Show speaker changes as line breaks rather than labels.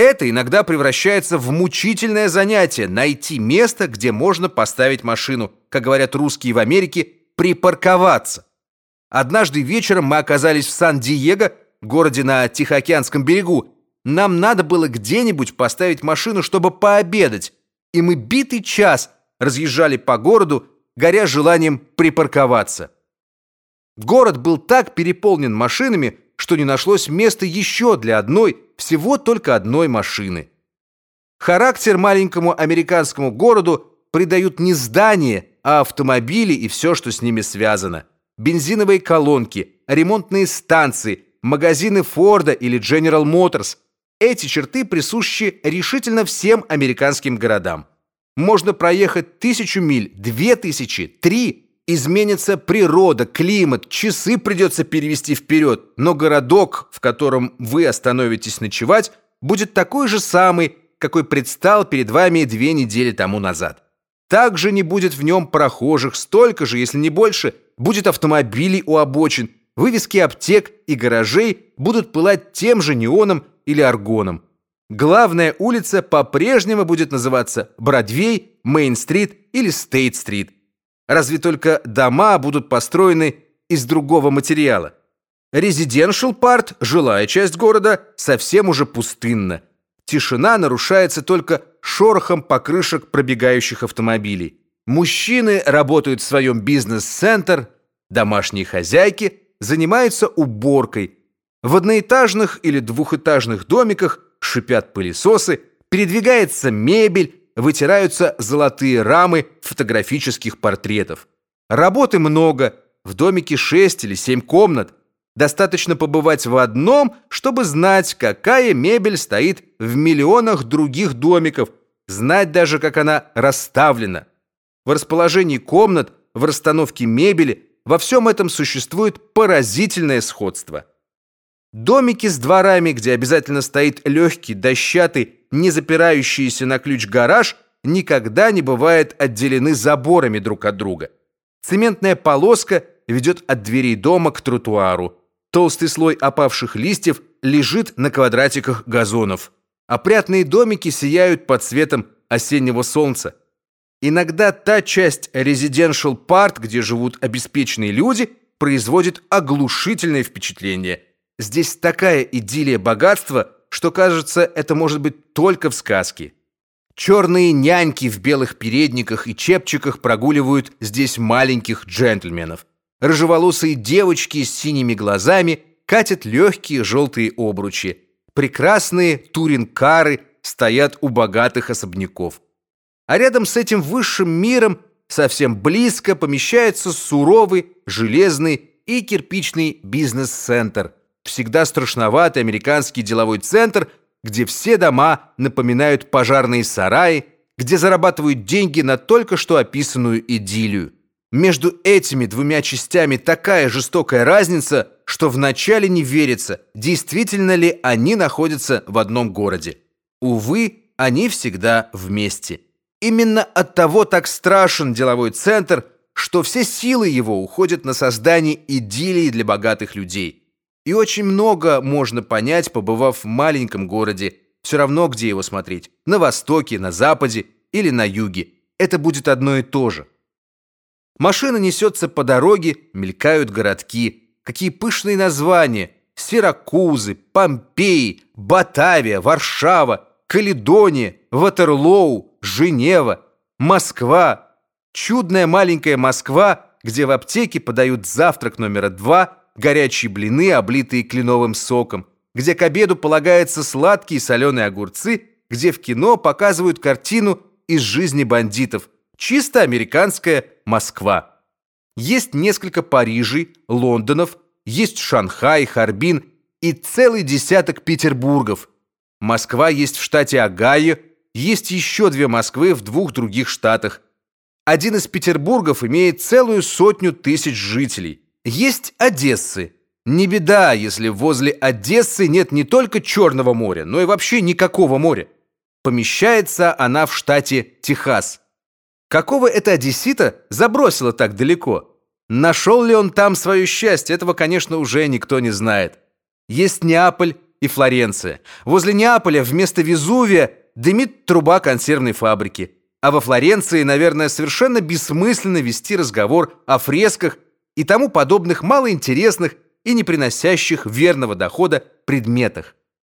Это иногда превращается в мучительное занятие найти место, где можно поставить машину, как говорят русские в Америке, припарковаться. Однажды вечером мы оказались в Сан-Диего, городе на Тихоокеанском берегу. Нам надо было где-нибудь поставить машину, чтобы пообедать, и мы битый час разъезжали по городу, горя желанием припарковаться. Город был так переполнен машинами, что не нашлось места еще для одной, всего только одной машины. Характер маленькому американскому городу придают не здания, а автомобили и все, что с ними связано. Бензиновые колонки, ремонтные станции, магазины Форда или General Motors. Эти черты присущи решительно всем американским городам. Можно проехать тысячу миль, две тысячи, три изменится природа, климат, часы придется перевести вперед, но городок, в котором вы остановитесь ночевать, будет такой же самый, какой предстал перед вами две недели тому назад. Также не будет в нем прохожих, столько же, если не больше, будет автомобилей у обочин, вывески аптек и гаражей будут пылать тем же неоном или аргоном. Главная улица по-прежнему будет называться Бродвей, Мейн-стрит или Стейт-стрит. Разве только дома будут построены из другого материала. Резиденшал парт, жилая часть города, совсем уже пустынна. Тишина нарушается только шорохом покрышек пробегающих автомобилей. Мужчины работают в своем бизнес-центр, домашние хозяйки занимаются уборкой. В одноэтажных или двухэтажных домиках шипят пылесосы, передвигается мебель, вытираются золотые рамы фотографических портретов. Работы много, в домике шесть или семь комнат. Достаточно побывать в одном, чтобы знать, какая мебель стоит в миллионах других домиков, знать даже, как она расставлена. В расположении комнат, в расстановке мебели, во всем этом существует поразительное сходство. Домики с дворами, где обязательно стоит легкий, дощатый, не запирающийся на ключ гараж, никогда не бывают отделены заборами друг от друга. Цементная полоска ведет от дверей дома к тротуару. Толстый слой опавших листьев лежит на квадратиках газонов. Опрятные домики сияют под светом осеннего солнца. Иногда та часть residential part, где живут обеспеченные люди, производит оглушительное впечатление – Здесь такая идиллия богатства, что кажется, это может быть только в сказке. Черные няньки в белых передниках и чепчиках прогуливают здесь маленьких джентльменов. Рыжеволосые девочки с синими глазами катят легкие желтые обручи. Прекрасные туринкары стоят у богатых особняков. А рядом с этим высшим миром совсем близко помещается суровый, железный и кирпичный бизнес-центр – всегда страшноватый американский деловой центр, где все дома напоминают пожарные сараи, где зарабатывают деньги на только что описанную идиллию. Между этими двумя частями такая жестокая разница, что вначале не верится, действительно ли они находятся в одном городе. Увы, они всегда вместе. Именно от того так страшен деловой центр, что все силы его уходят на создание идиллии для богатых людей. И очень много можно понять, побывав в маленьком городе, все равно где его смотреть, на востоке, на западе или на юге. Это будет одно и то же. Машина несется по дороге, мелькают городки. Какие пышные названия! Сиракузы, Помпеи, Батавия, Варшава, Каледония, Ватерлоу, Женева, Москва. Чудная маленькая Москва, где в аптеке подают завтрак номера два – горячие блины, облитые кленовым соком, где к обеду полагаются сладкие соленые огурцы, где в кино показывают картину из жизни бандитов. Чисто американская Москва. Есть несколько Парижей, Лондонов, есть Шанхай, Харбин и целый десяток Петербургов. Москва есть в штате Огайо, есть еще две Москвы в двух других штатах. Один из Петербургов имеет целую сотню тысяч жителей. Есть Одессы. Не беда, если возле Одессы нет не только Черного моря, но и вообще никакого моря. Помещается она в штате Техас. Какого это одессита забросило так далеко? Нашел ли он там свое счастье, этого, конечно, уже никто не знает. Есть Неаполь, и Флоренция. Возле Неаполя вместо Везувия дымит труба консервной фабрики. А во Флоренции, наверное, совершенно бессмысленно вести разговор о фресках и тому подобных малоинтересных и не приносящих верного дохода предметах.